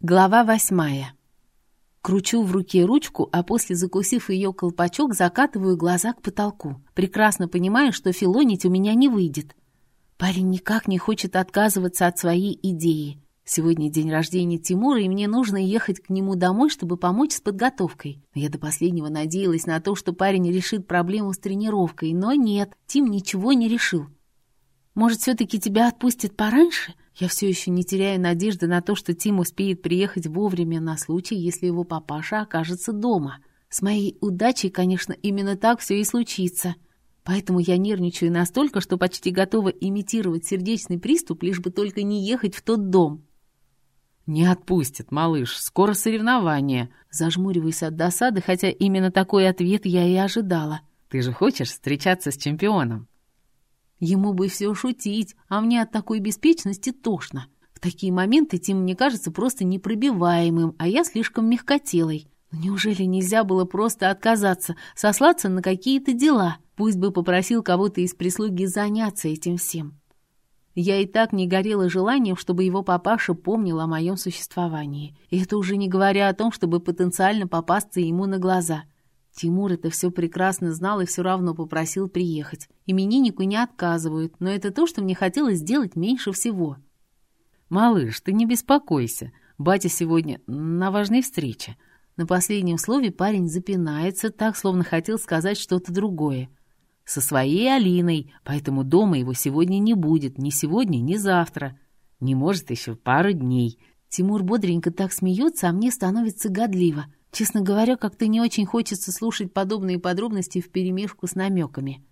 Глава восьмая. Кручу в руке ручку, а после, закусив ее колпачок, закатываю глаза к потолку. Прекрасно понимаю, что филонить у меня не выйдет. Парень никак не хочет отказываться от своей идеи. Сегодня день рождения Тимура, и мне нужно ехать к нему домой, чтобы помочь с подготовкой. Я до последнего надеялась на то, что парень решит проблему с тренировкой, но нет, Тим ничего не решил. Может, все-таки тебя отпустят пораньше? Я все еще не теряю надежды на то, что Тим успеет приехать вовремя на случай, если его папаша окажется дома. С моей удачей, конечно, именно так все и случится. Поэтому я нервничаю настолько, что почти готова имитировать сердечный приступ, лишь бы только не ехать в тот дом. «Не отпустит, малыш, скоро соревнования!» Зажмуриваюсь от досады, хотя именно такой ответ я и ожидала. «Ты же хочешь встречаться с чемпионом?» Ему бы все шутить, а мне от такой беспечности тошно. В такие моменты Тим мне кажется просто непробиваемым, а я слишком мягкотелой. Но неужели нельзя было просто отказаться, сослаться на какие-то дела? Пусть бы попросил кого-то из прислуги заняться этим всем. Я и так не горела желанием, чтобы его папаша помнил о моем существовании. И это уже не говоря о том, чтобы потенциально попасться ему на глаза — Тимур это все прекрасно знал и все равно попросил приехать. Имениннику не отказывают, но это то, что мне хотелось сделать меньше всего. «Малыш, ты не беспокойся. Батя сегодня на важной встрече». На последнем слове парень запинается, так, словно хотел сказать что-то другое. «Со своей Алиной, поэтому дома его сегодня не будет, ни сегодня, ни завтра. Не может еще пару дней». Тимур бодренько так смеется, а мне становится годливо – Честно говоря, как-то не очень хочется слушать подобные подробности вперемешку с намеками.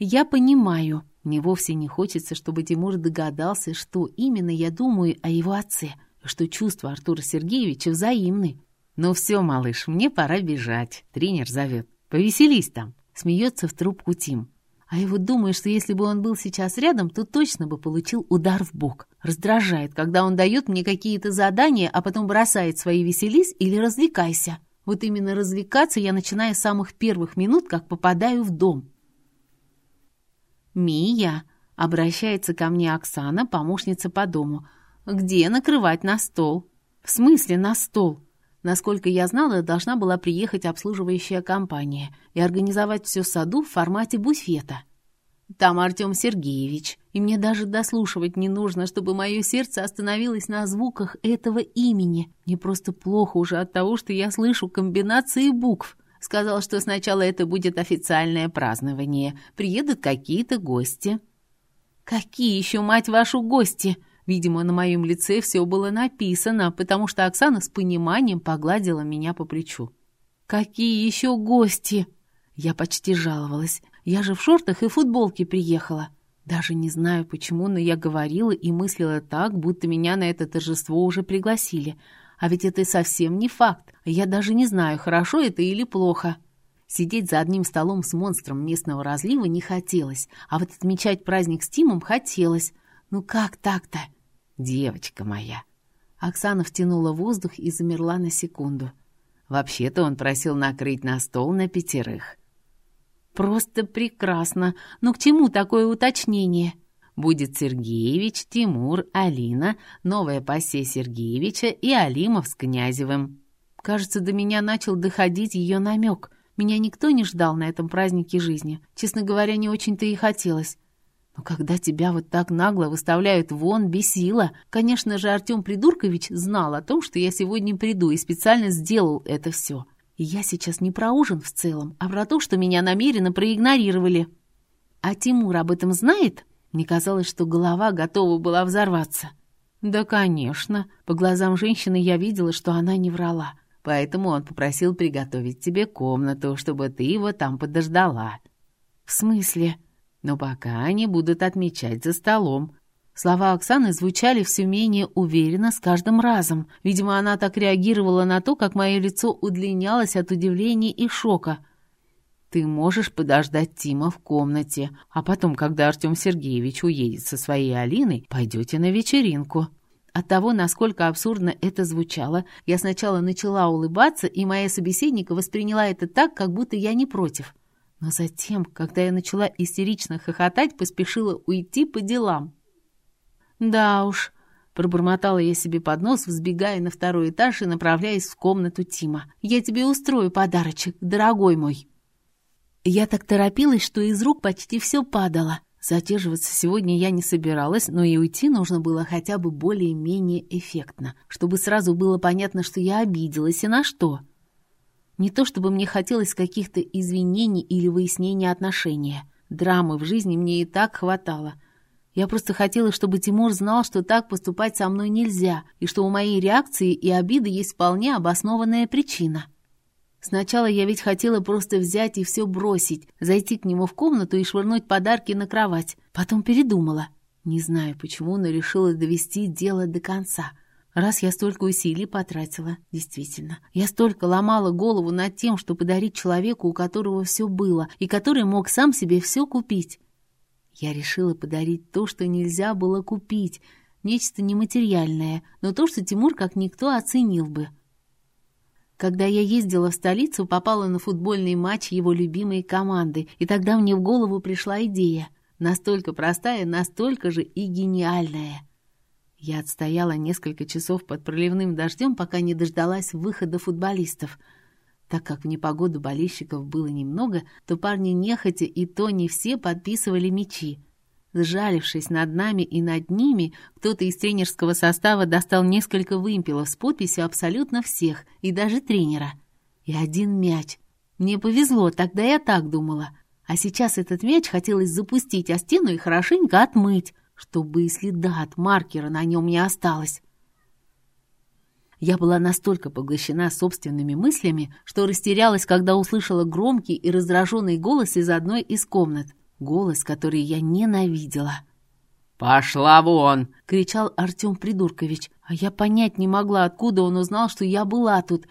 Я понимаю, мне вовсе не хочется, чтобы Тимур догадался, что именно я думаю о его отце, что чувства Артура Сергеевича взаимны. «Ну все, малыш, мне пора бежать. Тренер зовет. Повеселись там», — смеется в трубку Тим. А я вот думаю, что если бы он был сейчас рядом, то точно бы получил удар в бок. Раздражает, когда он дает мне какие-то задания, а потом бросает свои «веселись» или «развлекайся». Вот именно развлекаться я начинаю с самых первых минут, как попадаю в дом. «Мия», — обращается ко мне Оксана, помощница по дому, — «где накрывать на стол?» «В смысле на стол?» Насколько я знала, должна была приехать обслуживающая компания и организовать все в саду в формате буфета. Там Артем Сергеевич, и мне даже дослушивать не нужно, чтобы мое сердце остановилось на звуках этого имени. Мне просто плохо уже от того, что я слышу комбинации букв. Сказал, что сначала это будет официальное празднование. Приедут какие-то гости. «Какие еще, мать вашу, гости?» Видимо, на моем лице все было написано, потому что Оксана с пониманием погладила меня по плечу. «Какие еще гости?» Я почти жаловалась. Я же в шортах и футболке приехала. Даже не знаю почему, но я говорила и мыслила так, будто меня на это торжество уже пригласили. А ведь это совсем не факт. Я даже не знаю, хорошо это или плохо. Сидеть за одним столом с монстром местного разлива не хотелось, а вот отмечать праздник с Тимом хотелось. Ну как так-то? Девочка моя». Оксана втянула воздух и замерла на секунду. Вообще-то он просил накрыть на стол на пятерых. «Просто прекрасно! Но к чему такое уточнение?» Будет Сергеевич, Тимур, Алина, новая пассия Сергеевича и Алимов с Князевым. Кажется, до меня начал доходить ее намек. Меня никто не ждал на этом празднике жизни. Честно говоря, не очень-то и хотелось. Но когда тебя вот так нагло выставляют вон, бесило. Конечно же, Артем Придуркович знал о том, что я сегодня приду, и специально сделал это все. И я сейчас не про ужин в целом, а про то, что меня намеренно проигнорировали. А Тимур об этом знает? Мне казалось, что голова готова была взорваться. Да, конечно. По глазам женщины я видела, что она не врала. Поэтому он попросил приготовить тебе комнату, чтобы ты его там подождала. В смысле? Но пока они будут отмечать за столом. Слова Оксаны звучали все менее уверенно с каждым разом. Видимо, она так реагировала на то, как мое лицо удлинялось от удивления и шока. «Ты можешь подождать Тима в комнате, а потом, когда Артем Сергеевич уедет со своей Алиной, пойдете на вечеринку». От того, насколько абсурдно это звучало, я сначала начала улыбаться, и моя собеседника восприняла это так, как будто я не против. Но затем, когда я начала истерично хохотать, поспешила уйти по делам. Да уж, Пробормотала я себе под нос, взбегая на второй этаж и направляясь в комнату Тима. «Я тебе устрою подарочек, дорогой мой!» Я так торопилась, что из рук почти все падало. Задерживаться сегодня я не собиралась, но и уйти нужно было хотя бы более-менее эффектно, чтобы сразу было понятно, что я обиделась и на что. Не то чтобы мне хотелось каких-то извинений или выяснения отношения. Драмы в жизни мне и так хватало. Я просто хотела, чтобы Тимур знал, что так поступать со мной нельзя, и что у моей реакции и обиды есть вполне обоснованная причина. Сначала я ведь хотела просто взять и все бросить, зайти к нему в комнату и швырнуть подарки на кровать. Потом передумала. Не знаю почему, но решила довести дело до конца. Раз я столько усилий потратила, действительно. Я столько ломала голову над тем, что подарить человеку, у которого все было, и который мог сам себе все купить. Я решила подарить то, что нельзя было купить, нечто нематериальное, но то, что Тимур как никто оценил бы. Когда я ездила в столицу, попала на футбольный матч его любимой команды, и тогда мне в голову пришла идея. Настолько простая, настолько же и гениальная. Я отстояла несколько часов под проливным дождем, пока не дождалась выхода футболистов. Так как в непогоду болельщиков было немного, то парни нехотя и то не все подписывали мячи. Сжалившись над нами и над ними, кто-то из тренерского состава достал несколько вымпелов с подписью абсолютно всех, и даже тренера. И один мяч. Мне повезло, тогда я так думала. А сейчас этот мяч хотелось запустить о стену и хорошенько отмыть, чтобы и следа от маркера на нем не осталось. Я была настолько поглощена собственными мыслями, что растерялась, когда услышала громкий и раздраженный голос из одной из комнат. Голос, который я ненавидела. «Пошла вон!» — кричал Артем Придуркович. А я понять не могла, откуда он узнал, что я была тут.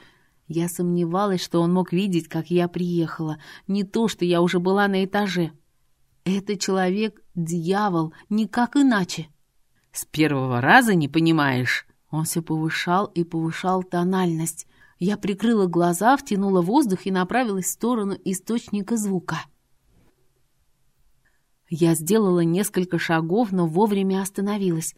Я сомневалась, что он мог видеть, как я приехала. Не то, что я уже была на этаже. Это человек — дьявол, никак иначе. «С первого раза не понимаешь?» Он все повышал и повышал тональность. Я прикрыла глаза, втянула воздух и направилась в сторону источника звука. Я сделала несколько шагов, но вовремя остановилась.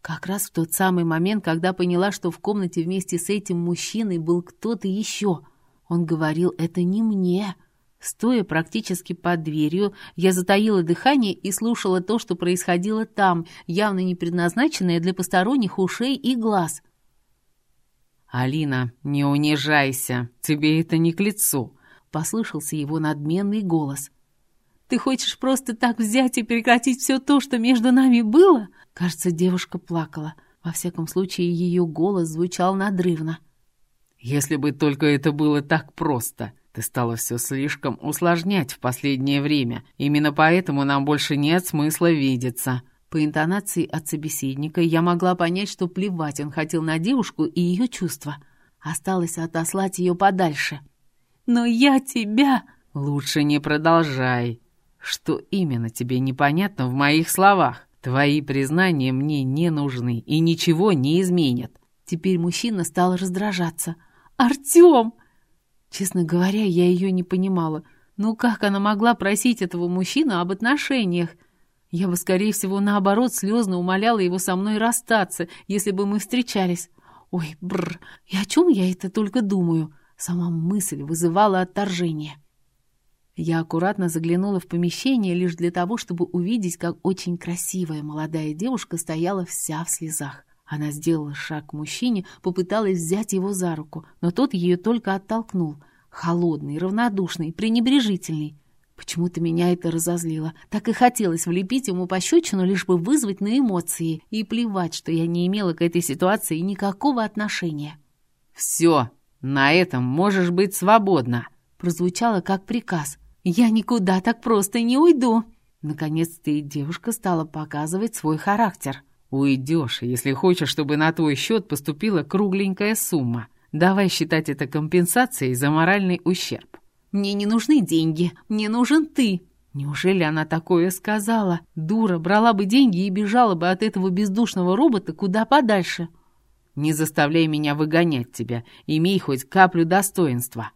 Как раз в тот самый момент, когда поняла, что в комнате вместе с этим мужчиной был кто-то еще. Он говорил «это не мне». Стоя практически под дверью, я затаила дыхание и слушала то, что происходило там, явно не предназначенное для посторонних ушей и глаз. «Алина, не унижайся, тебе это не к лицу», — послышался его надменный голос. Ты хочешь просто так взять и прекратить все то, что между нами было?» Кажется, девушка плакала. Во всяком случае, ее голос звучал надрывно. «Если бы только это было так просто. Ты стала все слишком усложнять в последнее время. Именно поэтому нам больше нет смысла видеться». По интонации от собеседника я могла понять, что плевать он хотел на девушку и ее чувства. Осталось отослать ее подальше. «Но я тебя...» «Лучше не продолжай», что именно тебе непонятно в моих словах? Твои признания мне не нужны и ничего не изменят. Теперь мужчина стал раздражаться. «Артем!» Честно говоря, я ее не понимала. Ну как она могла просить этого мужчину об отношениях? Я бы, скорее всего, наоборот, слезно умоляла его со мной расстаться, если бы мы встречались. Ой, бррр, и о чем я это только думаю? Сама мысль вызывала отторжение. Я аккуратно заглянула в помещение лишь для того, чтобы увидеть, как очень красивая молодая девушка стояла вся в слезах. Она сделала шаг к мужчине, попыталась взять его за руку, но тот ее только оттолкнул. Холодный, равнодушный, пренебрежительный. Почему-то меня это разозлило. Так и хотелось влепить ему пощечину, лишь бы вызвать на эмоции. И плевать, что я не имела к этой ситуации никакого отношения. «Все, на этом можешь быть свободна», прозвучало как приказ. «Я никуда так просто не уйду!» Наконец-то и девушка стала показывать свой характер. «Уйдешь, если хочешь, чтобы на твой счет поступила кругленькая сумма. Давай считать это компенсацией за моральный ущерб». «Мне не нужны деньги, мне нужен ты!» Неужели она такое сказала? Дура, брала бы деньги и бежала бы от этого бездушного робота куда подальше. «Не заставляй меня выгонять тебя, имей хоть каплю достоинства»,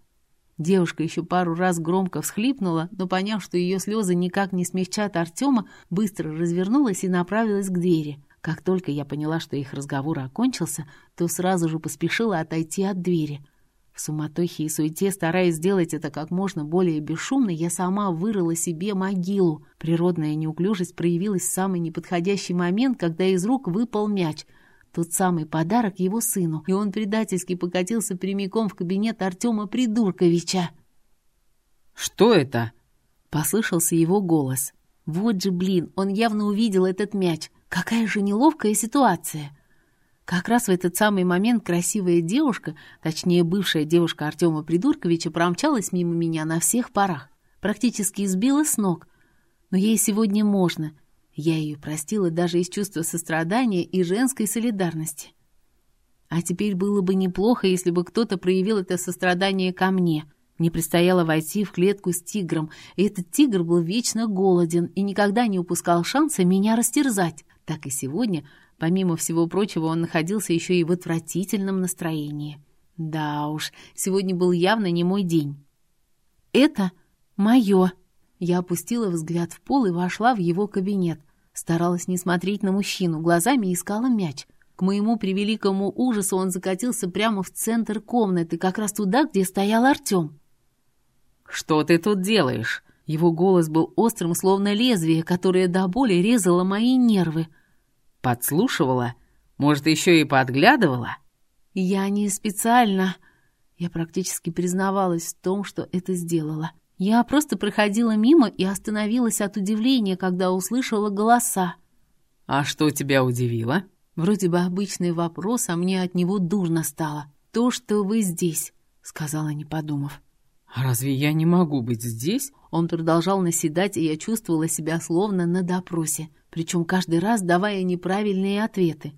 Девушка еще пару раз громко всхлипнула, но, поняв, что ее слезы никак не смягчат Артема, быстро развернулась и направилась к двери. Как только я поняла, что их разговор окончился, то сразу же поспешила отойти от двери. В суматохе и суете, стараясь сделать это как можно более бесшумно, я сама вырыла себе могилу. Природная неуклюжесть проявилась в самый неподходящий момент, когда из рук выпал мяч. Тот самый подарок его сыну, и он предательски покатился прямиком в кабинет Артема Придурковича. «Что это?» — послышался его голос. «Вот же, блин, он явно увидел этот мяч. Какая же неловкая ситуация!» Как раз в этот самый момент красивая девушка, точнее бывшая девушка Артема Придурковича, промчалась мимо меня на всех парах, практически сбила с ног. Но ей сегодня можно. Я ее простила даже из чувства сострадания и женской солидарности. А теперь было бы неплохо, если бы кто-то проявил это сострадание ко мне. Мне предстояло войти в клетку с тигром, и этот тигр был вечно голоден и никогда не упускал шанса меня растерзать. Так и сегодня, помимо всего прочего, он находился еще и в отвратительном настроении. Да уж, сегодня был явно не мой день. «Это мое!» Я опустила взгляд в пол и вошла в его кабинет. Старалась не смотреть на мужчину, глазами искала мяч. К моему превеликому ужасу он закатился прямо в центр комнаты, как раз туда, где стоял Артем. «Что ты тут делаешь?» Его голос был острым, словно лезвие, которое до боли резало мои нервы. «Подслушивала? Может, еще и подглядывала?» «Я не специально...» Я практически признавалась в том, что это сделала. Я просто проходила мимо и остановилась от удивления, когда услышала голоса. «А что тебя удивило?» Вроде бы обычный вопрос, а мне от него дурно стало. «То, что вы здесь», — сказала, не подумав. «Разве я не могу быть здесь?» Он продолжал наседать, и я чувствовала себя словно на допросе, причем каждый раз давая неправильные ответы.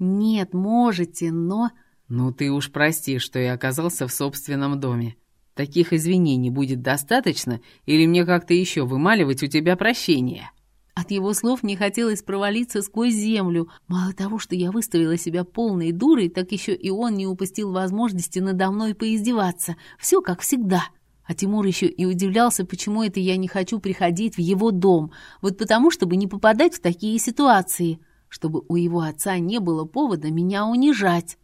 «Нет, можете, но...» «Ну ты уж прости, что я оказался в собственном доме. Таких извинений будет достаточно, или мне как-то еще вымаливать у тебя прощение?» От его слов мне хотелось провалиться сквозь землю. Мало того, что я выставила себя полной дурой, так еще и он не упустил возможности надо мной поиздеваться. Все как всегда. А Тимур еще и удивлялся, почему это я не хочу приходить в его дом. Вот потому, чтобы не попадать в такие ситуации. Чтобы у его отца не было повода меня унижать.